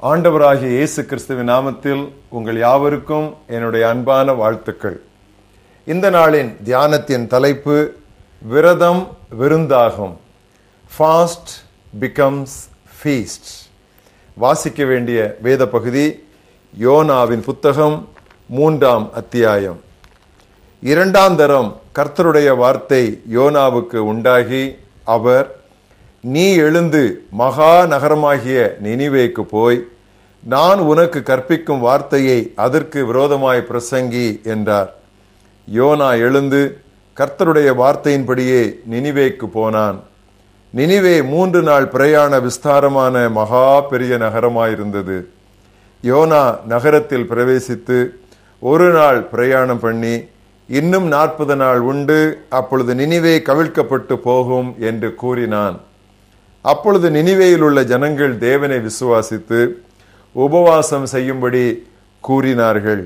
ஆண்டவராகிய இயேசு கிறிஸ்துவின் நாமத்தில் உங்கள் யாவருக்கும் என்னுடைய அன்பான வாழ்த்துக்கள். இந்த நாளின் தியானத்தின் தலைப்பு விரதம் விருந்தாகும். ஃபாஸ்ட் பிகம்ஸ் ஃபீஸ்ட் வாசிக்க வேண்டிய வேத பகுதி யோனாவின் புத்தகம் மூன்றாம் அத்தியாயம். இரண்டாம் தரம் கர்த்தருடைய வார்த்தை யோனாவுக்கு உண்டாகி அவர் நீ எழுந்து மகா நகரமாகிய நினிவேக்கு போய் நான் உனக்கு கற்பிக்கும் வார்த்தையை அதற்கு விரோதமாய் பிரசங்கி என்றார். யோனா எழுந்து கர்த்தருடைய வார்த்தையின்படியே நினிவேக்கு போனான். நினிவே மூன்று நாள் பிரயாண விஸ்தாரமான மகா பெரிய நகரமாயிருந்தது. யோனா நகரத்தில் பிரவேசித்து ஒரு நாள் பிரயாணம் பண்ணி இன்னும் நாற்பது நாள் உண்டு அப்பொழுது நினிவே கவிழ்க்கப்பட்டு போகும் என்று கூறினான். அப்பொழுது நினிவேயில் உள்ள ஜனங்கள் தேவனை விசுவாசித்து உபவாசம் செய்யும்படி கூறினார்கள்.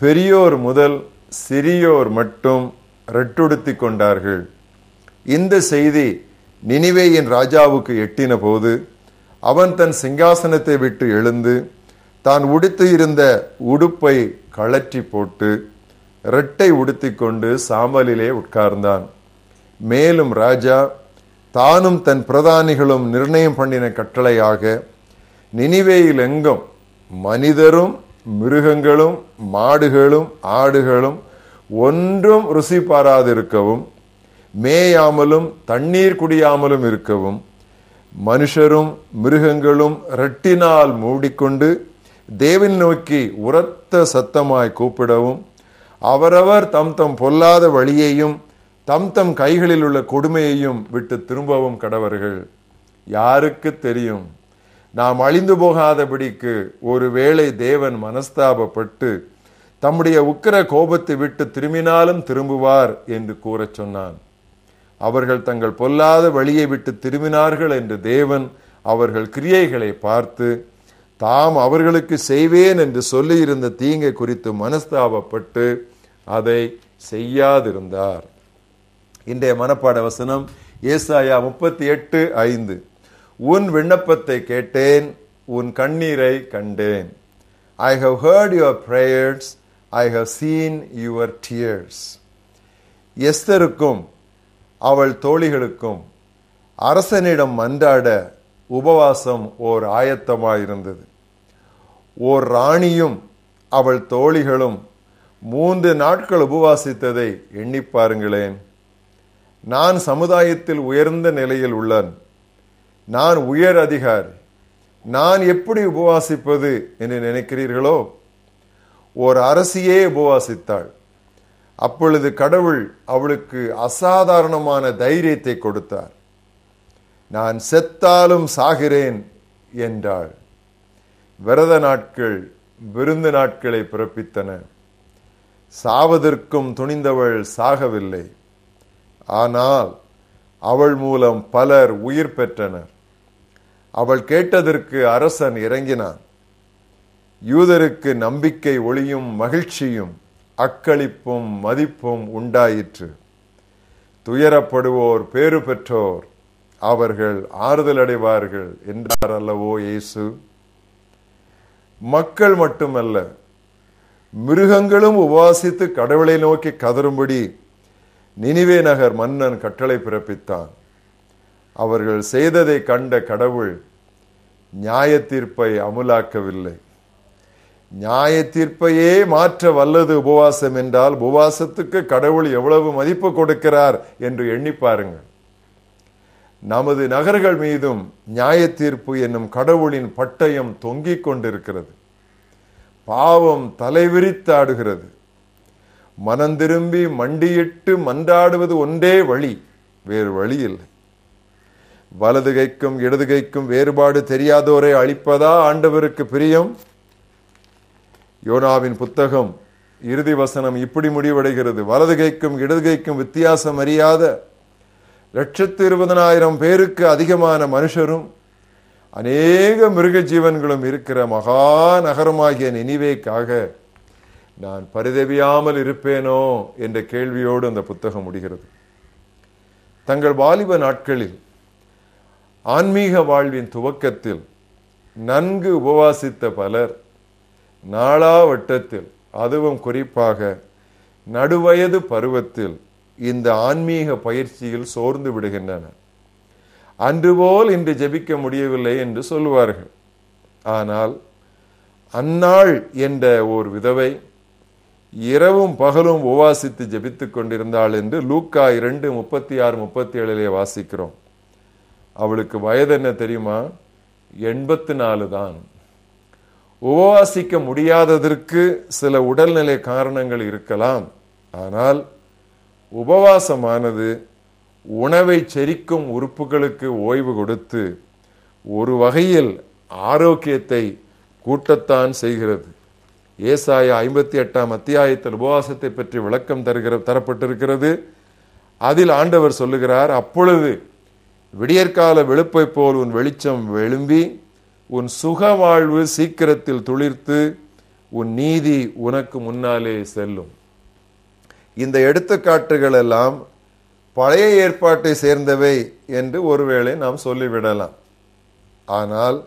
பெரியோர் முதல் சிறியோர் மட்டும் ரெட்டுடுத்தி கொண்டார்கள். இந்த செய்தி நினிவேயின் ராஜாவுக்கு எட்டின போது அவன் தன் சிங்காசனத்தை விட்டு எழுந்து தான் உடுத்து இருந்த உடுப்பை கழற்றி போட்டு ரெட்டை உடுத்திக்கொண்டு சாம்பலிலே உட்கார்ந்தான். மேலும் ராஜா தானும் தன் பிரதானிகளும் நிர்ணயம் பண்ணின கட்டளையாக நினிவேயில் எங்கும் மனிதரும் மிருகங்களும் மாடுகளும் ஆடுகளும் ஒன்றும் ருசி பாராதிருக்கவும் மேயாமலும் தண்ணீர் குடியாமலும் இருக்கவும் மனுஷரும் மிருகங்களும் ரெட்டினால் மூடிக்கொண்டு தேவன் நோக்கி உரத்த சத்தமாய் கூப்பிடவும் அவரவர் தம் தம் பொல்லாத வழியையும் தம் தம் கைகளில் உள்ள கொடுமையையும் விட்டு திரும்பவும் கடவர்கள். யாருக்கு தெரியும்? நாம் அழிந்து போகாதபடிக்கு ஒருவேளை தேவன் மனஸ்தாபப்பட்டு தம்முடைய உக்கிர கோபத்தை விட்டு திரும்பினாலும் திரும்புவார் என்று கூறச் சொன்னான். அவர்கள் தங்கள் பொல்லாத வழியை விட்டு திரும்பினார்கள் என்று தேவன் அவர்கள் கிரியைகளை பார்த்து தாம் அவர்களுக்கு செய்வேன் என்று சொல்லியிருந்த தீங்கை குறித்து மனஸ்தாபப்பட்டு அதை செய்யாதிருந்தார். இன்றைய மனப்பாட வசனம் ஏசாயா முப்பத்தி எட்டு ஐந்து. உன் விண்ணப்பத்தை கேட்டேன் உன் கண்ணீரை கண்டேன். I have heard your prayers I have seen your tears எஸ்தருக்கும் அவள் தோழிகளுக்கும் அரசனிடம் மன்றாட உபவாசம் ஓர் ஆயத்தமாயிருந்தது. ஓர் ராணியும் அவள் தோழிகளும் மூன்று நாட்கள் உபவாசித்ததை எண்ணி பாருங்களேன். நான் சமுதாயத்தில் உயர்ந்த நிலையில் உள்ளன். நான் உயர் அதிகாரி. நான் எப்படி உபவாசிப்பது என்று நினைக்கிறீர்களோ? ஓர் அரசியே உபவாசித்தாள். அப்பொழுது கடவுள் அவளுக்கு அசாதாரணமான தைரியத்தை கொடுத்தார். நான் செத்தாலும் சாகிறேன் என்றாள். விரத நாட்கள் விருந்து நாட்களை பிறப்பித்தன. சாவதற்கும் துணிந்தவள் சாகவில்லை. ஆனால் அவள் மூலம் பலர் உயிர் பெற்றனர். அவள் கேட்டதற்கு அரசன் இறங்கினான். யூதருக்கு நம்பிக்கை ஒளியும் மகிழ்ச்சியும் அக்களிப்பும் மதிப்பும் உண்டாயிற்று. துயரப்படுவோர் பேறு பெற்றோர் அவர்கள் ஆறுதல் அடைவார்கள் என்றார் அல்லவோ இயேசு? மக்கள் மட்டுமல்ல மிருகங்களும் உபாசித்து கடவுளை நோக்கி கதரும்படி நினிவே நகர் மன்னன் கட்டளை பிறப்பித்தான். அவர்கள் செய்ததை கண்ட கடவுள் நியாய தீர்ப்பை அமுலாக்கவில்லை. நியாய தீர்ப்பையே மாற்ற வல்லது உபவாசம் என்றால் உபவாசத்துக்கு கடவுள் எவ்வளவு மதிப்பு கொடுக்கிறார் என்று எண்ணி பாருங்கள். நமது நகர்கள் மீதும் நியாய தீர்ப்பு என்னும் கடவுளின் பட்டயம் தொங்கிக் கொண்டிருக்கிறது. பாவம் தலைவிரித்தாடுகிறது மனம் திரும்பி மண்டியிட்டு மன்றாடுவது ஒன்றே வழி வேறு வழி இல்லை. வலது கைக்கும் இடது கைக்கும் வேறுபாடு தெரியாதோரை அழிப்பதா ஆண்டவருக்கு பிரியம்? யோனாவின் புத்தகம் இறுதி வசனம் இப்படி முடிவடைகிறது. வலது கைக்கும் இடது கைக்கும் வித்தியாசம் அறியாத லட்சத்து இருபதனாயிரம் பேருக்கு அதிகமான மனுஷரும் அநேக மிருக ஜீவன்களும் இருக்கிற மகா நகரமாகிய நினைவேக்காக நான் பரிதவியாமல் இருப்பேனோ என்ற கேள்வியோடு அந்த புத்தகம் முடிகிறது. தங்கள் வாலிப நாட்களில் ஆன்மீக வாழ்வின் துவக்கத்தில் நன்கு உபவாசித்த பலர் நாளாவட்டத்தில் அதுவும் குறிப்பாக நடுவயது பருவத்தில் இந்த ஆன்மீக பயிற்சியில் சோர்ந்து விடுகின்றனர். அன்றுபோல் இன்று ஜெபிக்க முடியவில்லை என்று சொல்லுவார்கள். ஆனால் அந்நாள் என்ற ஓர் விதவை இரவும் பகலும் உபவாசித்து ஜெபித்துக் கொண்டிருந்தாள் என்று லூக்கா இரண்டு முப்பத்தி ஆறு முப்பத்தி ஏழிலே வாசிக்கிறோம். அவளுக்கு வயது என்ன தெரியுமா? எண்பத்தி நாலு தான். உபவாசிக்க முடியாததற்கு சில உடல்நிலை காரணங்கள் இருக்கலாம். ஆனால் உபவாசமானது உணவை செரிக்கும் உறுப்புகளுக்கு ஓய்வு கொடுத்து ஒரு வகையில் ஆரோக்கியத்தை கூட்டத்தான் செய்கிறது. ஏசாய ஐம்பத்தி எட்டாம் அத்தியாயத்தில் உபவாசத்தை பற்றி விளக்கம் தருகிற தரப்பட்டிருக்கிறது. அதில் ஆண்டவர் சொல்லுகிறார் அப்பொழுது விடியற்கால வெளுப்பை போல் உன் வெளிச்சம் எழும்பி உன் சுக வாழ்வு சீக்கிரத்தில் துளிர்த்து உன் நீதி உனக்கு முன்னாலே செல்லும். இந்த எடுத்துக்காட்டுகள் எல்லாம் பழைய ஏற்பாட்டை சேர்ந்தவை என்று ஒருவேளை நாம் சொல்லிவிடலாம். ஆனால்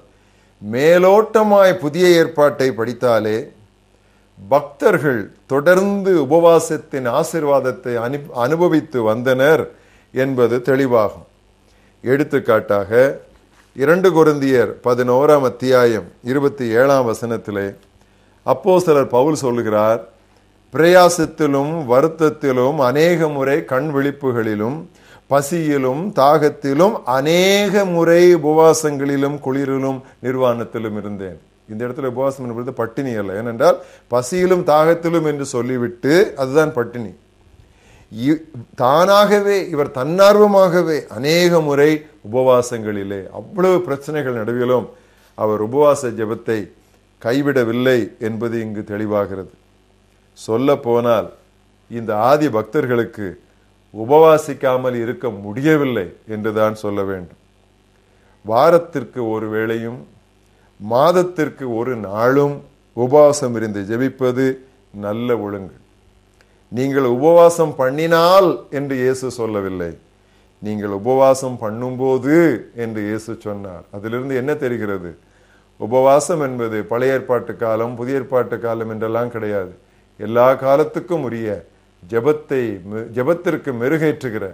மேலோட்டமாய் புதிய ஏற்பாட்டை படித்தாலே பக்தர்கள் தொடர்ந்து உபவாசத்தின் ஆசிர்வாதத்தை அனு அனுபவித்து வந்தனர் என்பது தெளிவாகும். எடுத்துக்காட்டாக இரண்டு குருந்தியர் பதினோராம் அத்தியாயம் இருபத்தி ஏழாம் வசனத்திலே அப்போ சிலர் பவுல் சொல்கிறார் பிரயாசத்திலும் வருத்தத்திலும் அநேக முறை கண் விழிப்புகளிலும் பசியிலும் தாகத்திலும் அநேக முறை உபவாசங்களிலும் குளிரிலும் நிர்வாணத்திலும் இருந்தேன். இந்த இடத்துல உபவாசம் என்பது பட்டினி அல்ல. ஏனென்றால் பசியிலும் தாகத்திலும் என்று சொல்லிவிட்டு அதுதான் பட்டினி. தானாகவே இவர் தன்னார்வமாகவே அநேக முறை உபவாசங்களிலே அவ்வளவு பிரச்சனைகள் நடுவிலும் அவர் உபவாச ஜபத்தை கைவிடவில்லை என்பது இங்கு தெளிவாகிறது. சொல்ல போனால் இந்த ஆதி பக்தர்களுக்கு உபவாசிக்காமல் இருக்க முடியவில்லை என்றுதான் சொல்ல வேண்டும். வாரத்திற்கு ஒரு வேளையும் மாதத்திற்கு ஒரு நாளும் உபவாசம் இருந்து ஜெபிப்பது நல்ல ஒழுங்கு. நீங்கள் உபவாசம் பண்ணினால் என்று இயேசு சொல்லவில்லை. நீங்கள் உபவாசம் பண்ணும்போது என்று இயேசு சொன்னார். அதிலிருந்து என்ன தெரிகிறது? உபவாசம் என்பது பழைய ஏற்பாட்டு காலம் புதிய ஏற்பாட்டு காலம் என்றெல்லாம் கிடையாது. எல்லா காலத்துக்கும் உரிய ஜபத்தை ஜபத்திற்கு மெருகேற்றுகிற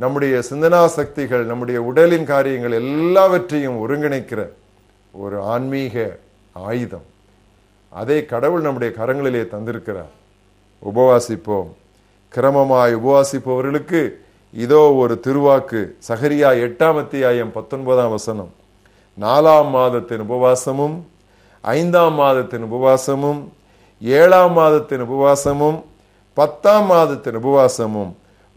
நம்முடைய சிந்தனா சக்திகள் நம்முடைய உடலின் காரியங்கள் எல்லாவற்றையும் ஒருங்கிணைக்கிற ஒரு ஆன்மீக ஆயுதம். அதை கடவுள் நம்முடைய கரங்களிலே தந்திருக்கிறார். உபவாசிப்போம். கிரமமாய் உபவாசிப்பவர்களுக்கு இதோ ஒரு திருவாக்கு. சகரியா எட்டாம் அத்தியாயம் பத்தொன்பதாம் வசனம். நாலாம் மாதத்தின் உபவாசமும் ஐந்தாம் மாதத்தின் உபவாசமும் ஏழாம் மாதத்தின் உபவாசமும் பத்தாம் மாதத்தின் உபவாசமும்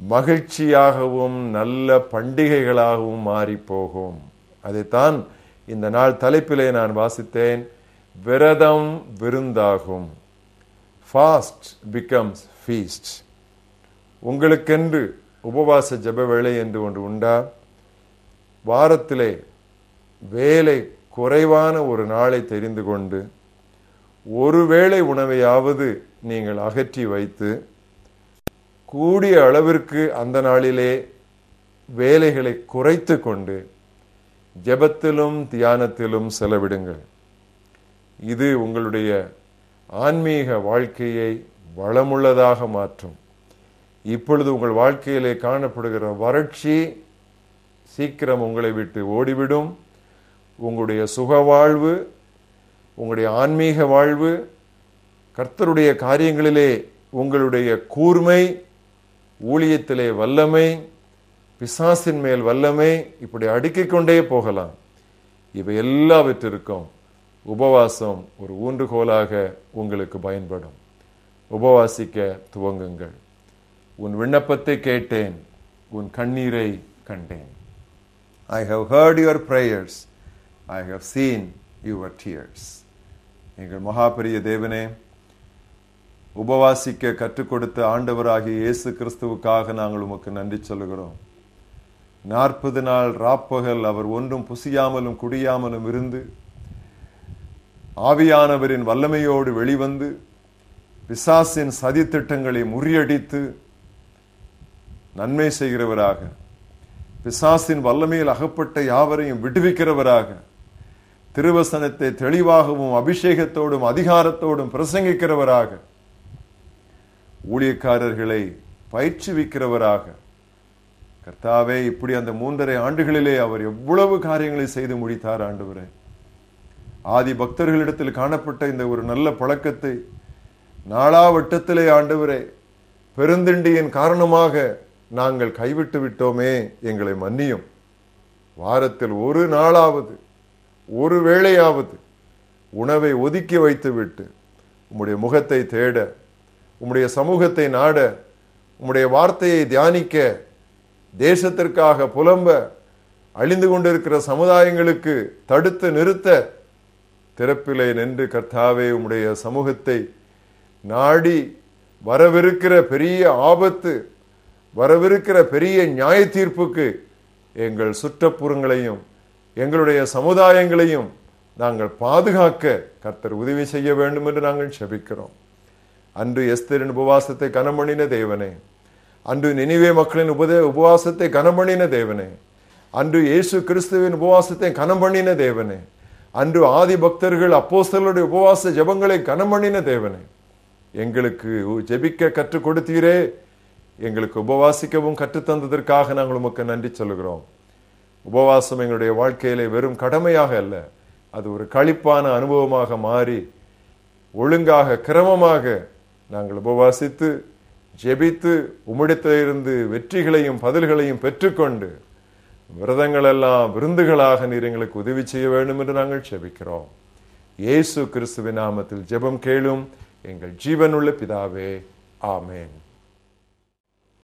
மகிழ்ச்சியாகவும் நல்ல பண்டிகைகளாகவும் மாறி போகும் அதைத்தான் இந்த நாள் தலைப்பிலே நான் வாசித்தேன் விரதம் விருந்தாகும். ஃபாஸ்ட் பிகம்ஸ் ஃபீஸ்ட் உங்களுக்கென்று உபவாச ஜப வேலை என்று ஒன்று உண்டா? வாரத்திலே வேலை குறைவான ஒரு நாளை தெரிந்து கொண்டு ஒருவேளை உணவையாவது நீங்கள் அகற்றி வைத்து கூடிய அளவிற்கு அந்த நாளிலே வேலைகளை குறைத்து கொண்டு ஜெபத்திலும் தியானத்திலும் செலவிடுங்கள். இது உங்களுடைய ஆன்மீக வாழ்க்கையை வளமுள்ளதாக மாற்றும். இப்பொழுது உங்கள் வாழ்க்கையிலே காணப்படுகிற வறட்சி சீக்கிரம் உங்களை விட்டு ஓடிவிடும். உங்களுடைய சுக வாழ்வு உங்களுடைய ஆன்மீக வாழ்வு கர்த்தருடைய காரியங்களிலே உங்களுடைய கூர்மை ஊழியத்திலே வல்லமை பிசாசின் மேல் வல்லமை இப்படி அடுக்கிக் கொண்டே போகலாம். இவை எல்லாவற்றிற்கும் உபவாசம் ஒரு ஊன்றுகோலாக உங்களுக்கு பயன்படும். உபவாசிக்க துவங்குங்கள். உன் விண்ணப்பத்தை கேட்டேன் உன் கண்ணீரை கண்டேன். I have heard your prayers I have seen your tears எங்கள் மகாபெரிய தேவனே உபவாசிக்க கற்றுக் கொடுத்த ஆண்டவராகிய இயேசு கிறிஸ்துவுக்காக நாங்கள் உமக்கு நன்றி சொல்லுகிறோம். நாற்பது நாள் ராப்பகல் அவர் ஒன்றும் புசியாமலும் குடியாமலும் இருந்து ஆவியானவரின் வல்லமையோடு வெளிவந்து பிசாசின் சதித்திட்டங்களை முறியடித்து நன்மை செய்கிறவராக பிசாசின் வல்லமையில் அகப்பட்ட யாவரையும் விடுவிக்கிறவராக திருவசனத்தை தெளிவாகவும் அபிஷேகத்தோடும் அதிகாரத்தோடும் பிரசங்கிக்கிறவராக ஊழியக்காரர்களை பயிற்றுவிக்கிறவராக கர்த்தாவே இப்படி அந்த மூன்றரை ஆண்டுகளிலே அவர் எவ்வளவு காரியங்களை செய்து முடித்தார் ஆண்டவரே. ஆதி பக்தர்களிடத்தில் காணப்பட்ட இந்த ஒரு நல்ல பழக்கத்தை நாளாவட்டத்திலே ஆண்டவரே பெருந்திண்டியின் காரணமாக நாங்கள் கைவிட்டு விட்டோமே எங்களை மன்னியும். வாரத்தில் ஒரு நாளாவது ஒரு வேளையாவது உணவை ஒதுக்கி வைத்துவிட்டு உம்முடைய முகத்தை தேட உம்முடைய சமூகத்தை நாட உம்முடைய வார்த்தையை தியானிக்க தேசத்திற்காக புலம்ப அழிந்து கொண்டிருக்கிற சமுதாயங்களுக்கு தடுத்து நிறுத்த திறப்பிலே நின்று கர்த்தாவே உம்முடைய சமூகத்தை நாடி வரவிருக்கிற பெரிய ஆபத்து வரவிருக்கிற பெரிய நியாய தீர்ப்புக்கு எங்கள் சுற்றப்புறங்களையும் எங்களுடைய சமுதாயங்களையும் நாங்கள் பாதுகாக்க கர்த்தர் உதவி செய்ய வேண்டும் என்று நாங்கள் செபிக்கிறோம். அன்று எஸ்தரின் உபவாசத்தை கனமணின தேவனே அன்று நினைவே மக்களின் உபதே உபவாசத்தை கனமணின தேவனே. அன்று இயேசு கிறிஸ்துவின் உபவாசத்தை கனமணின தேவனே. அன்று ஆதி பக்தர்கள் அப்போஸ்தலருடைய உபவாச ஜபங்களை கனமணின தேவனே. எங்களுக்கு ஜெபிக்க கற்றுக் கொடுத்தீரே. எங்களுக்கு உபவாசிக்கவும் கற்றுத்தந்ததற்காக நாங்கள் உமக்கு நன்றி சொல்லுகிறோம். உபவாசம் எங்களுடைய வாழ்க்கையிலே வெறும் கடமையாக அல்ல. அது ஒரு களிப்பான அனுபவமாக மாறி ஒழுங்காக கிரமமாக நாங்கள் உபவாசித்து ஜெபித்து உம்மிடத்திலிருந்து வெற்றிகளையும் பதில்களையும் பெற்றுக்கொண்டு விரதங்கள் எல்லாம் விருந்துகளாக நீர் எங்களுக்கு உதவி செய்ய வேண்டும் என்று நாங்கள் ஜெபிக்கிறோம். இயேசு கிறிஸ்துவின் நாமத்தில் ஜெபம் கேளும். எங்கள் ஜீவனுள்ள பிதாவே ஆமேன்.